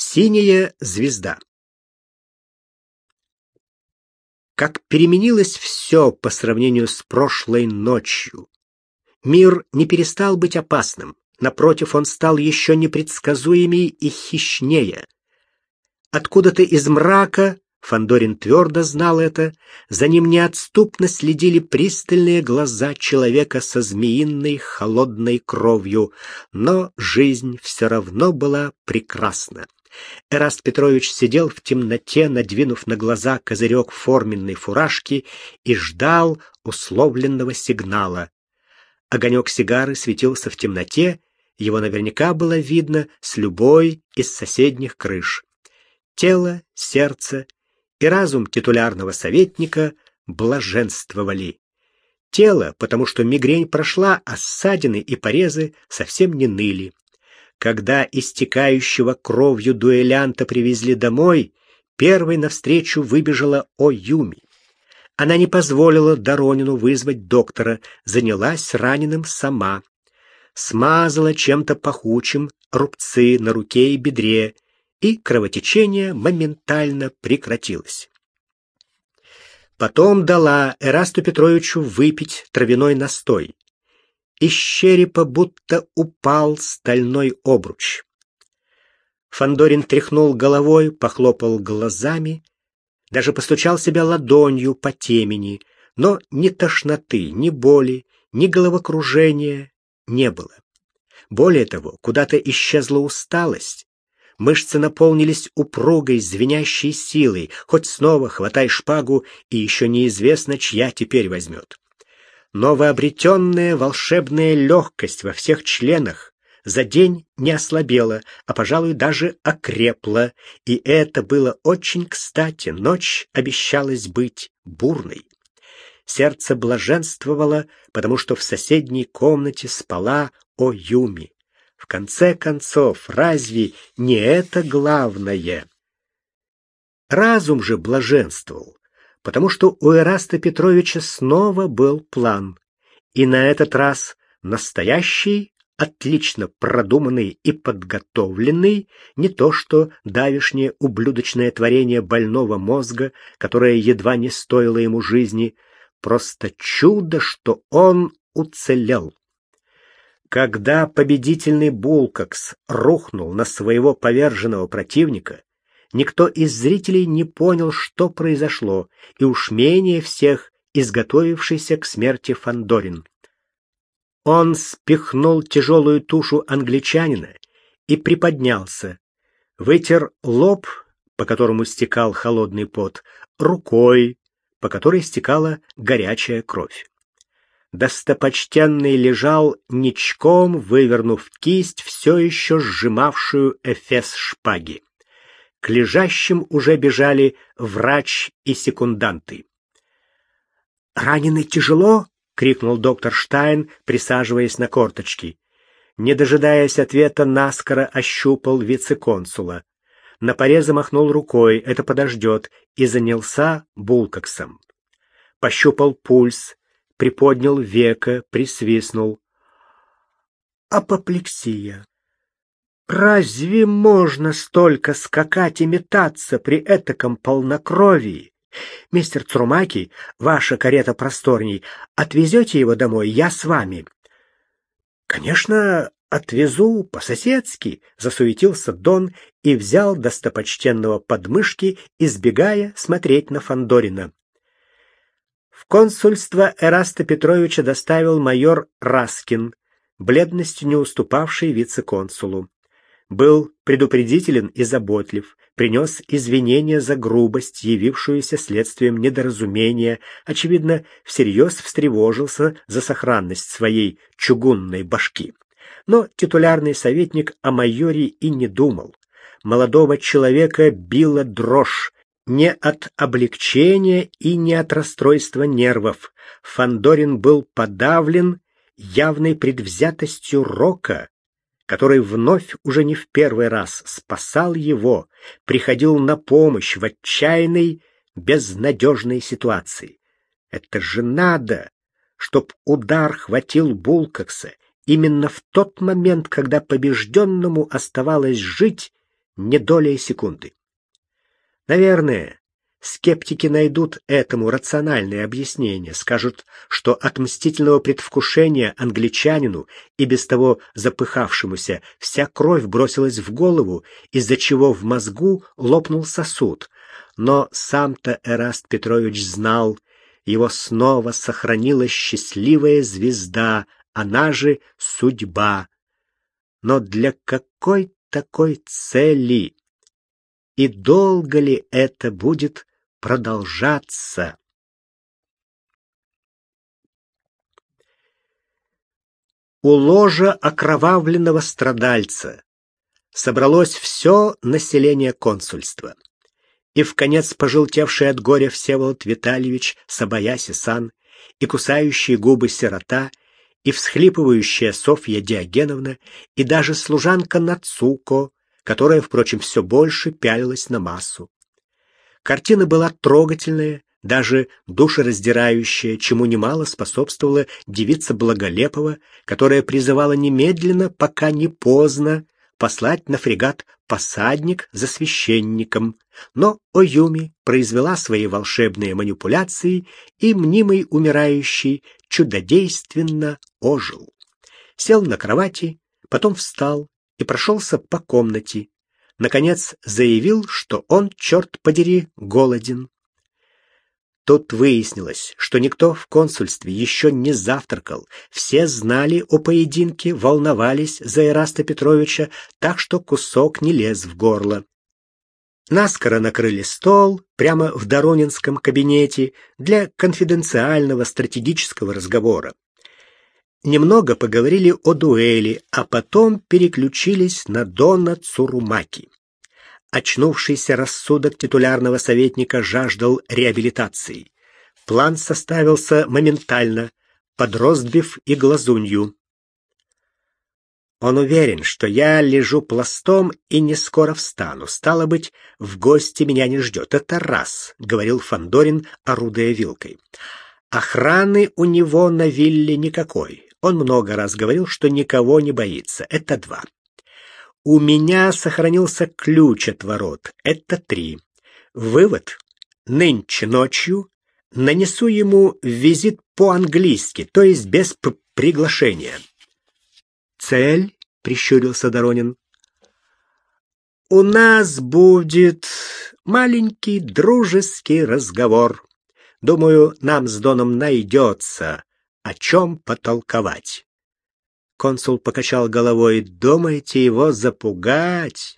Синяя звезда. Как переменилось все по сравнению с прошлой ночью. Мир не перестал быть опасным. Напротив, он стал еще непредсказуемее и хищнее. Откуда-то из мрака Фандорин твердо знал это, за ним неотступно следили пристальные глаза человека со змеиной холодной кровью, но жизнь все равно была прекрасна. Эраст Петрович сидел в темноте, надвинув на глаза козырек форменной фуражки и ждал условленного сигнала. Огонек сигары светился в темноте, его наверняка было видно с любой из соседних крыш. Тело, сердце и разум титулярного советника блаженствовали. Тело, потому что мигрень прошла, а ссадины и порезы совсем не ныли. Когда истекающего кровью дуэлянта привезли домой, первой навстречу выбежала Оюми. Она не позволила Доронину вызвать доктора, занялась раненым сама. Смазала чем-то пахучим рубцы на руке и бедре, и кровотечение моментально прекратилось. Потом дала Эрасту Петровичу выпить травяной настой. Из черепа будто упал стальной обруч. Фандорин тряхнул головой, похлопал глазами, даже постучал себя ладонью по темени, но ни тошноты, ни боли, ни головокружения не было. Более того, куда-то исчезла усталость, Мышцы наполнились упругой, звенящей силой. Хоть снова хватай шпагу, и еще неизвестно, чья теперь возьмет. Новообретенная волшебная легкость во всех членах за день не ослабела, а, пожалуй, даже окрепла, и это было очень кстати. Ночь обещалась быть бурной. Сердце блаженствовало, потому что в соседней комнате спала Оюми. В конце концов, разве не это главное? Разум же блаженствовал, потому что у Эраста Петровича снова был план, и на этот раз настоящий, отлично продуманный и подготовленный, не то что давишнее ублюдочное творение больного мозга, которое едва не стоило ему жизни, просто чудо, что он уцелел. Когда победительный Булкакс рухнул на своего поверженного противника, никто из зрителей не понял, что произошло, и уж менее всех изготовившийся к смерти Фандорин. Он спихнул тяжелую тушу англичанина и приподнялся, вытер лоб, по которому стекал холодный пот, рукой, по которой стекала горячая кровь достопочтенный лежал ничком, вывернув кисть, все еще сжимавшую эфес шпаги. К лежащим уже бежали врач и секунданты. «Раненый тяжело?» — крикнул доктор Штайн, присаживаясь на корточки. Не дожидаясь ответа, наскоро ощупал вице-консула. На порезы махнул рукой, это подождет, и занялся булкоксом. Пощупал пульс, приподнял веко, присвистнул. Апоплексия. Разве можно столько скакать и метаться при этаком полнокровии? Мистер Црумаки, ваша карета просторней. Отвезете его домой, я с вами. Конечно, отвезу по-соседски, засуетился Дон и взял достопочтенного подмышки, избегая смотреть на Фандорина. В консульство Эраста Петровича доставил майор Раскин, бледностью не уступавший вице-консулу. Был предупредителен и заботлив, принес извинения за грубость, явившуюся следствием недоразумения, очевидно, всерьез встревожился за сохранность своей чугунной башки. Но титулярный советник о майоре и не думал. Молодого человека била дрожь, не от облегчения и не от расстройства нервов. Фандорин был подавлен явной предвзятостью Рока, который вновь уже не в первый раз спасал его, приходил на помощь в отчаянной, безнадежной ситуации. Это же надо, чтоб удар хватил Булкакса именно в тот момент, когда побежденному оставалось жить не долей секунды. Наверное, скептики найдут этому рациональное объяснение, скажут, что от мстительного предвкушения англичанину и без того запыхавшемуся вся кровь бросилась в голову, из-за чего в мозгу лопнул сосуд. Но сам-то Эраст Петрович знал, его снова сохранила счастливая звезда, она же судьба. Но для какой такой цели? И долго ли это будет продолжаться? У ложа окровавленного страдальца собралось все население консульства и в конец пожелтевший от горя Всеволод Витальевич Сабаяси сан, и кусающие губы сирота, и всхлипывающая Софья Диогеновна, и даже служанка Нацуко, которая, впрочем, все больше пялилась на массу. Картина была трогательная, даже душераздирающая, чему немало способствовала девица Благолепова, которая призывала немедленно, пока не поздно, послать на фрегат посадник за священником, но Оюми произвела свои волшебные манипуляции, и мнимый умирающий чудодейственно ожил. Сел на кровати, потом встал и прошелся по комнате. Наконец заявил, что он, черт подери, голоден. Тут выяснилось, что никто в консульстве еще не завтракал. Все знали о поединке, волновались за Ираста Петровича, так что кусок не лез в горло. Наскоро накрыли стол прямо в Доронинском кабинете для конфиденциального стратегического разговора. Немного поговорили о дуэли, а потом переключились на Дона Цурумаки. Очнувшийся рассудок титулярного советника жаждал реабилитации. План составился моментально, под и Глазунью. Он уверен, что я лежу пластом и не скоро встану. Стало быть, в гости меня не ждет. Это раз, — говорил Фандорин, орудуя вилкой. Охраны у него на вилле никакой. Он много раз говорил, что никого не боится. Это два. У меня сохранился ключ от ворот. Это три. Вывод. Нынче ночью нанесу ему визит по-английски, то есть без приглашения. Цель, прищурился Доронин. У нас будет маленький дружеский разговор. Думаю, нам с Доном найдется о чем потолковать. Консул покачал головой. «Думаете его запугать?»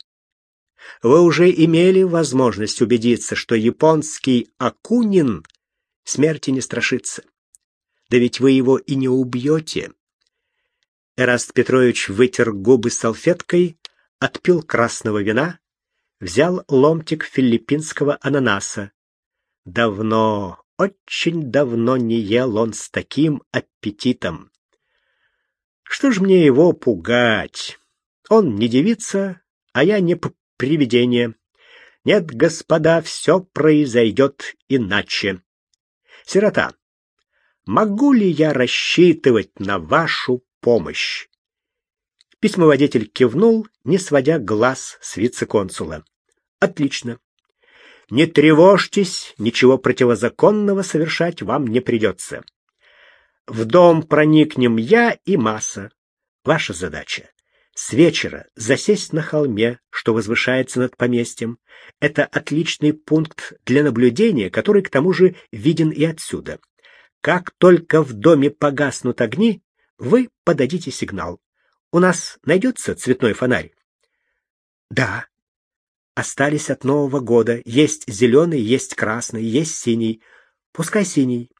«Вы уже имели возможность убедиться, что японский Акунин смерти не страшится. Да ведь вы его и не убьете». Эраст Петрович вытер губы салфеткой, отпил красного вина, взял ломтик филиппинского ананаса. Давно, очень давно не ел он с таким аппетитом. Что ж мне его пугать? Он не девица, а я не привидение. Нет, господа, все произойдет иначе. Сирота, могу ли я рассчитывать на вашу помощь? Письмоводитель кивнул, не сводя глаз с вице-консула. Отлично. Не тревожьтесь, ничего противозаконного совершать вам не придется. В дом проникнем я и масса. Ваша задача — с вечера засесть на холме, что возвышается над поместьем. Это отличный пункт для наблюдения, который, к тому же, виден и отсюда. Как только в доме погаснут огни, вы подадите сигнал. У нас найдется цветной фонарь? Да. Остались от Нового года. Есть зеленый, есть красный, есть синий. Пускай синий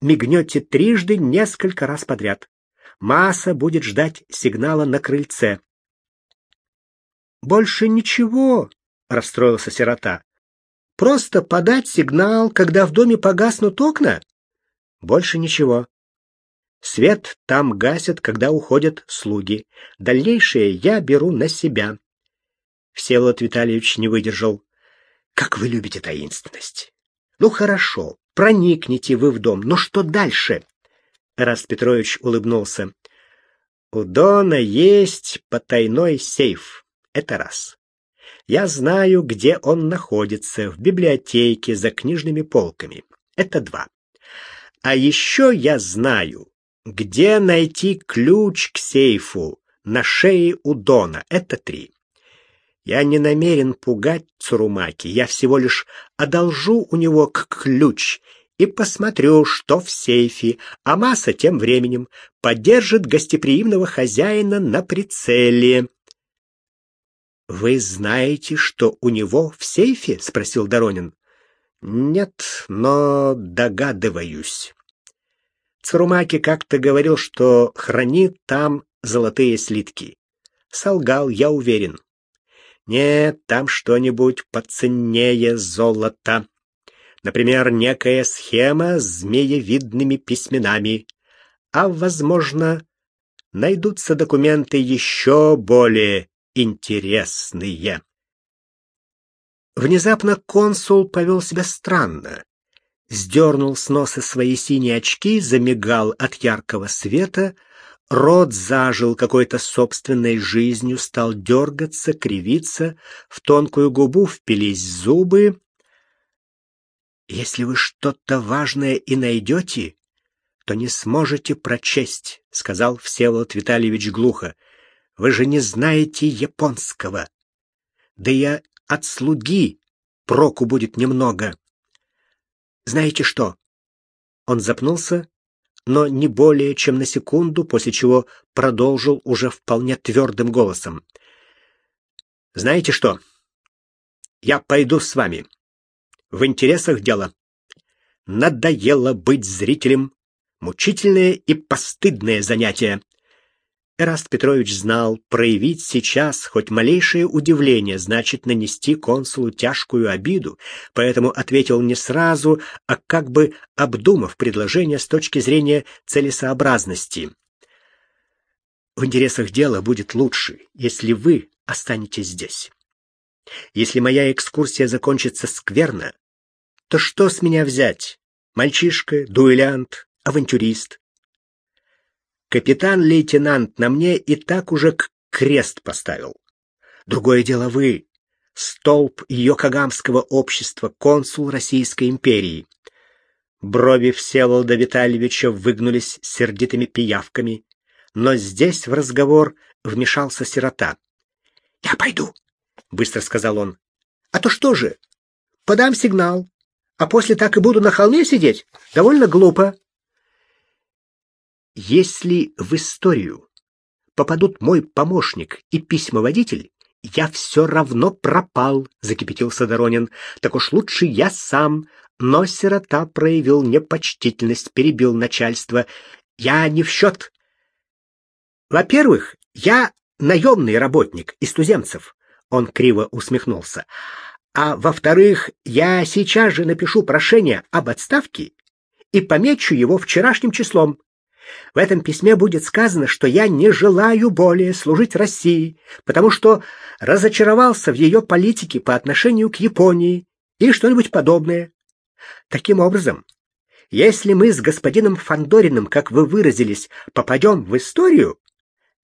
мигнете трижды несколько раз подряд. Масса будет ждать сигнала на крыльце. «Больше ничего», — расстроился сирота. «Просто подать сигнал, когда в доме погаснут окна? Больше ничего. Свет там гасят, когда уходят слуги. Дальнейшее я беру на себя». Всеволод Витальевич не выдержал. «Как вы любите таинственность!» «Ну хорошо, проникнете вы в дом. Но что дальше? Раст Петрович улыбнулся. У Дона есть потайной сейф. Это раз. Я знаю, где он находится, в библиотеке за книжными полками. Это два. А еще я знаю, где найти ключ к сейфу на шее у Дона. Это три. Я не намерен пугать Цурумаки, я всего лишь одолжу у него ключ и посмотрю, что в сейфе, а Маса тем временем поддержит гостеприимного хозяина на прицеле. Вы знаете, что у него в сейфе? спросил Доронин. Нет, но догадываюсь. Цурумаки как-то говорил, что хранит там золотые слитки. Солгал, я уверен. Нет, там что-нибудь поценнее золота. Например, некая схема с змеевидными письменами. А, возможно, найдутся документы еще более интересные. Внезапно консул повел себя странно. Сдернул с носа свои синие очки, замигал от яркого света — Рот зажил какой-то собственной жизнью, стал дергаться, кривиться, в тонкую губу впились зубы. «Если вы что-то важное и найдете, то не сможете прочесть», — сказал Всеволод Витальевич глухо. «Вы же не знаете японского. Да я от слуги проку будет немного. Знаете что?» Он запнулся, но не более чем на секунду, после чего продолжил уже вполне твердым голосом. «Знаете что? Я пойду с вами. В интересах дела. Надоело быть зрителем. Мучительное и постыдное занятие. Эраст Петрович знал, проявить сейчас хоть малейшее удивление значит нанести консулу тяжкую обиду, поэтому ответил не сразу, а как бы обдумав предложение с точки зрения целесообразности. В интересах дела будет лучше, если вы останетесь здесь. Если моя экскурсия закончится скверно, то что с меня взять? Мальчишка, дуэлянт, авантюрист? Капитан-лейтенант на мне и так уже крест поставил. Другое дело вы, столб Йокогамского общества, консул Российской империи. Брови Всеволода Витальевича выгнулись сердитыми пиявками, но здесь в разговор вмешался сирота. «Я пойду», — быстро сказал он. «А то что же? Подам сигнал, а после так и буду на холме сидеть? Довольно глупо». Если в историю попадут мой помощник и письмоводитель, я все равно пропал, закипятился Доронин. Так уж лучше я сам. Но сирота проявил непочтительность, перебил начальство. Я не в счет. Во-первых, я наемный работник из туземцев. Он криво усмехнулся. А во-вторых, я сейчас же напишу прошение об отставке и помечу его вчерашним числом. В этом письме будет сказано, что я не желаю более служить России, потому что разочаровался в ее политике по отношению к Японии или что-нибудь подобное. Таким образом, если мы с господином Фандориным, как вы выразились, попадем в историю,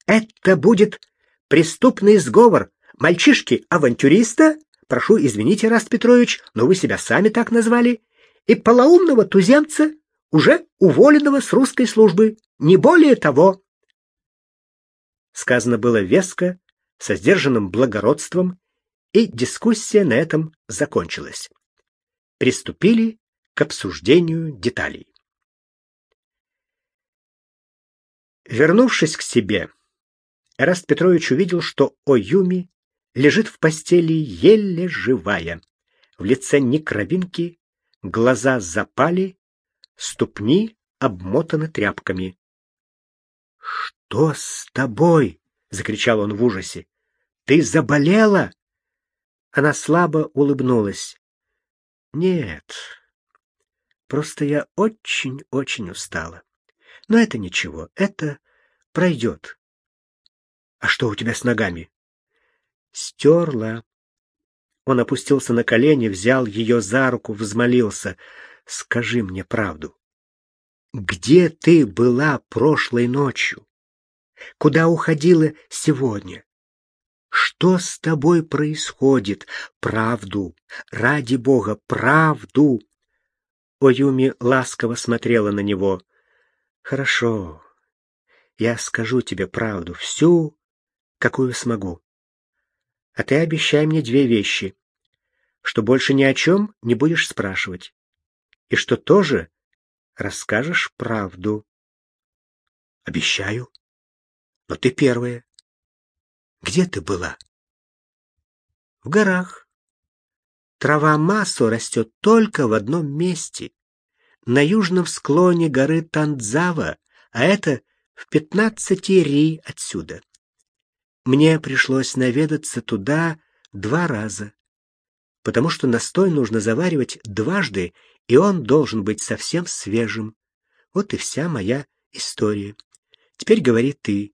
это будет преступный сговор мальчишки-авантюриста, прошу извините, Раст Петрович, но вы себя сами так назвали, и полоумного туземца, уже уволенного с русской службы, не более того. Сказано было веско, со сдержанным благородством, и дискуссия на этом закончилась. Приступили к обсуждению деталей. Вернувшись к себе, Эраст Петрович увидел, что Оюми лежит в постели еле живая. В лице ни кровинки, глаза запали, ступни обмотаны тряпками. «Что с тобой?» — закричал он в ужасе. «Ты заболела?» Она слабо улыбнулась. «Нет, просто я очень-очень устала. Но это ничего, это пройдет». «А что у тебя с ногами?» «Стерла». Он опустился на колени, взял ее за руку, взмолился — скажи мне правду. Где ты была прошлой ночью? Куда уходила сегодня? Что с тобой происходит? Правду, ради бога, правду!» Оюми ласково смотрела на него. «Хорошо, я скажу тебе правду, всю, какую смогу. А ты обещай мне две вещи. Что больше ни о чем не будешь спрашивать. И что тоже расскажешь правду. Обещаю. Но ты первая. Где ты была? В горах. Трава массу растет только в одном месте. На южном склоне горы Тандзава, а это в пятнадцати ри отсюда. Мне пришлось наведаться туда два раза, потому что настой нужно заваривать дважды, и он должен быть совсем свежим. Вот и вся моя история. Теперь говори ты.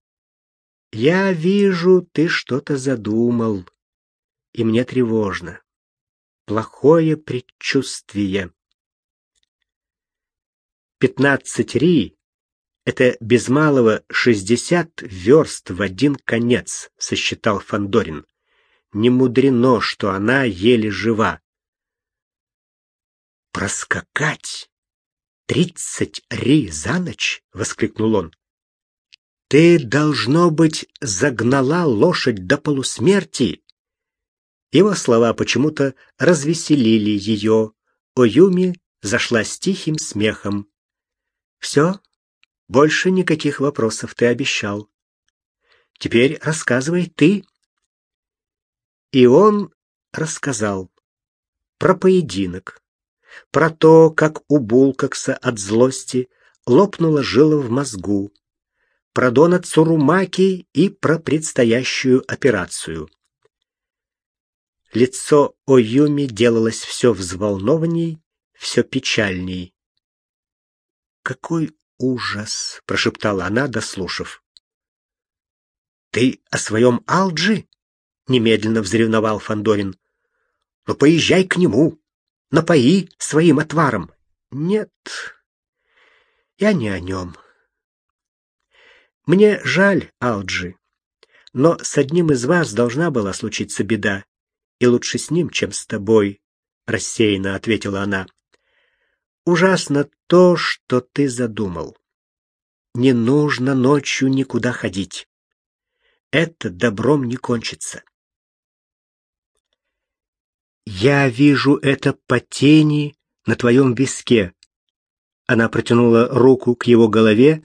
Я вижу, ты что-то задумал, и мне тревожно. Плохое предчувствие. Пятнадцать ри это без малого шестьдесят верст в один конец, сосчитал Фандорин. Не мудрено, что она еле жива. Проскакать тридцать ри за ночь, воскликнул он. Ты должно быть загнала лошадь до полусмерти. Его слова почему-то развеселили ее. Оюми зашла с тихим смехом. «Все, больше никаких вопросов ты обещал. Теперь рассказывай ты. И он рассказал про поединок, про то, как у Булкакса от злости лопнула жила в мозгу, про Дона Цурумаки и про предстоящую операцию. Лицо Оюми делалось все взволнованней, все печальней. Какой ужас!» — прошептала она, дослушав. «Ты о своем Алджи?» — немедленно взревновал Фандорин. «Ну, поезжай к нему, напои своим отваром». «Нет, я не о нем. Мне жаль Алджи, но с одним из вас должна была случиться беда, и лучше с ним, чем с тобой», — рассеянно ответила она. Ужасно то, что ты задумал. Не нужно ночью никуда ходить. Это добром не кончится. Я вижу это по тени на твоем виске. Она протянула руку к его голове,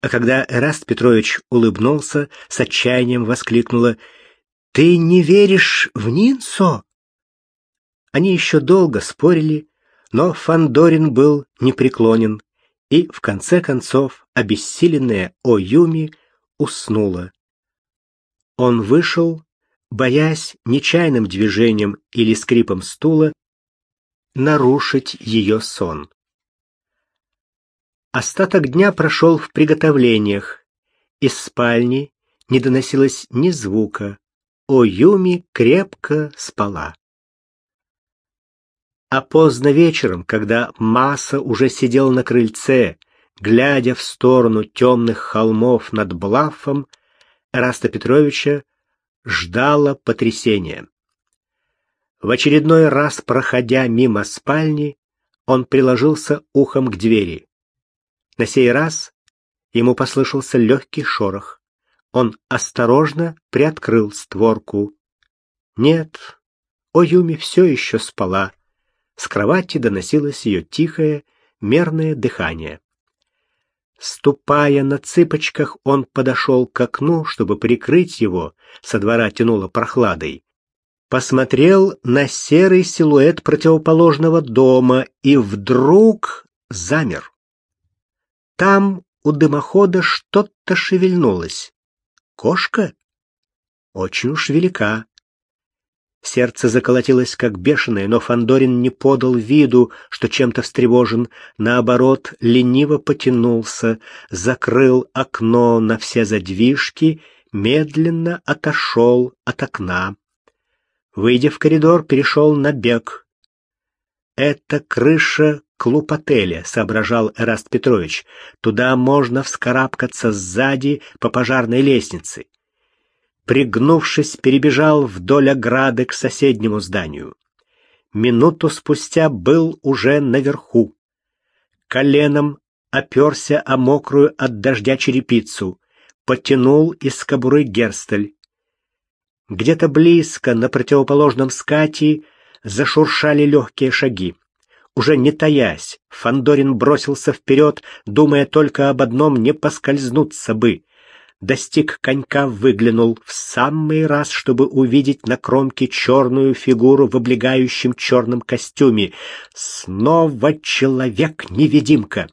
а когда Эраст Петрович улыбнулся, с отчаянием воскликнула: "Ты не веришь в Нинсо?" Они еще долго спорили, но Фандорин был непреклонен, и в конце концов обессиленная Оюми уснула. Он вышел, боясь нечаянным движением или скрипом стула нарушить ее сон. Остаток дня прошел в приготовлениях. Из спальни не доносилось ни звука. Оюми крепко спала. А поздно вечером, когда Масса уже сидел на крыльце, глядя в сторону темных холмов над Блафом, Эраста Петровича ждало потрясение. В очередной раз, проходя мимо спальни, он приложился ухом к двери. На сей раз ему послышался легкий шорох. Он осторожно приоткрыл створку. Нет, Оюми все еще спала. С кровати доносилось ее тихое, мерное дыхание. Ступая на цыпочках, он подошел к окну, чтобы прикрыть его, со двора тянуло прохладой. Посмотрел на серый силуэт противоположного дома и вдруг замер. Там у дымохода что-то шевельнулось. Кошка? Очень уж велика. Сердце заколотилось как бешеное, но Фандорин не подал виду, что чем-то встревожен, наоборот, лениво потянулся, закрыл окно на все задвижки, медленно отошел от окна. Выйдя в коридор, перешел на бег. Это крыша клуб-отеля, соображал Эраст Петрович. Туда можно вскарабкаться сзади по пожарной лестнице. Пригнувшись, перебежал вдоль ограды к соседнему зданию. Минуту спустя был уже наверху. Коленом оперся о мокрую от дождя черепицу, потянул из кобуры герстель. Где-то близко, на противоположном скате, зашуршали легкие шаги. Уже не таясь, Фандорин бросился вперед, думая только об одном — не поскользнуться бы. Достиг конька, выглянул в самый раз, чтобы увидеть на кромке черную фигуру в облегающем черном костюме. Снова человек-невидимка.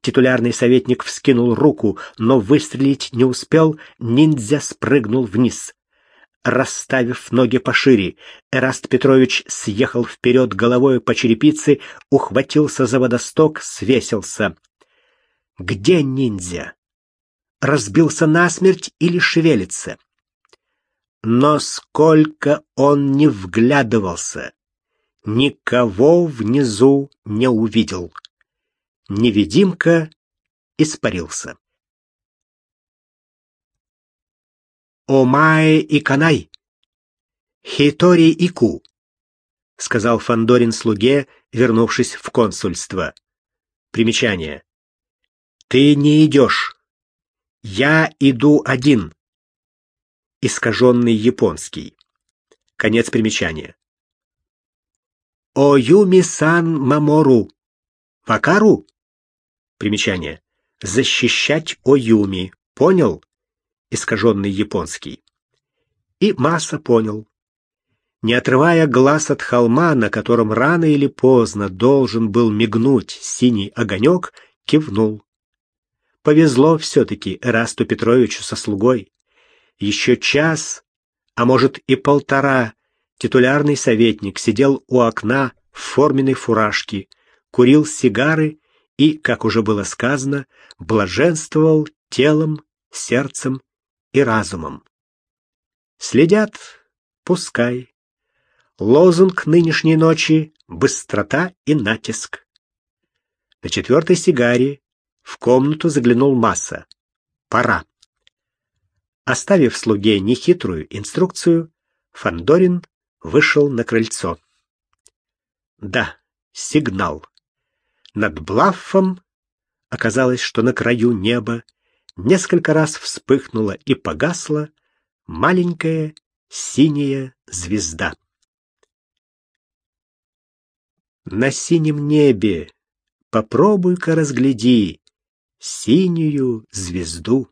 Титулярный советник вскинул руку, но выстрелить не успел, ниндзя спрыгнул вниз. Расставив ноги пошире, Эраст Петрович съехал вперед головой по черепице, ухватился за водосток, свесился. Где ниндзя? Разбился насмерть или шевелится? Но сколько он не вглядывался, никого внизу не увидел. Невидимка испарился. Омае и Канай, Хитори и Ку, сказал Фандорин слуге, вернувшись в консульство. Примечание. Ты не идешь. Я иду один. Искаженный японский. Конец примечания. Оюми-сан Мамору. Вакару? Примечание. Защищать Оюми. Понял? искаженный японский. И Масса понял. Не отрывая глаз от холма, на котором рано или поздно должен был мигнуть синий огонек, кивнул. Повезло все-таки Эрасту Петровичу со слугой. Еще час, а может и полтора, титулярный советник сидел у окна в форменной фуражке, курил сигары и, как уже было сказано, блаженствовал телом, сердцем и разумом. Следят, пускай. Лозунг нынешней ночи — быстрота и натиск. На четвертой сигаре в комнату заглянул Масса. Пора. Оставив слуге нехитрую инструкцию, Фандорин вышел на крыльцо. Да, сигнал. Над Блаффом оказалось, что на краю неба несколько раз вспыхнула и погасла маленькая синяя звезда. На синем небе попробуй-ка разгляди синюю звезду.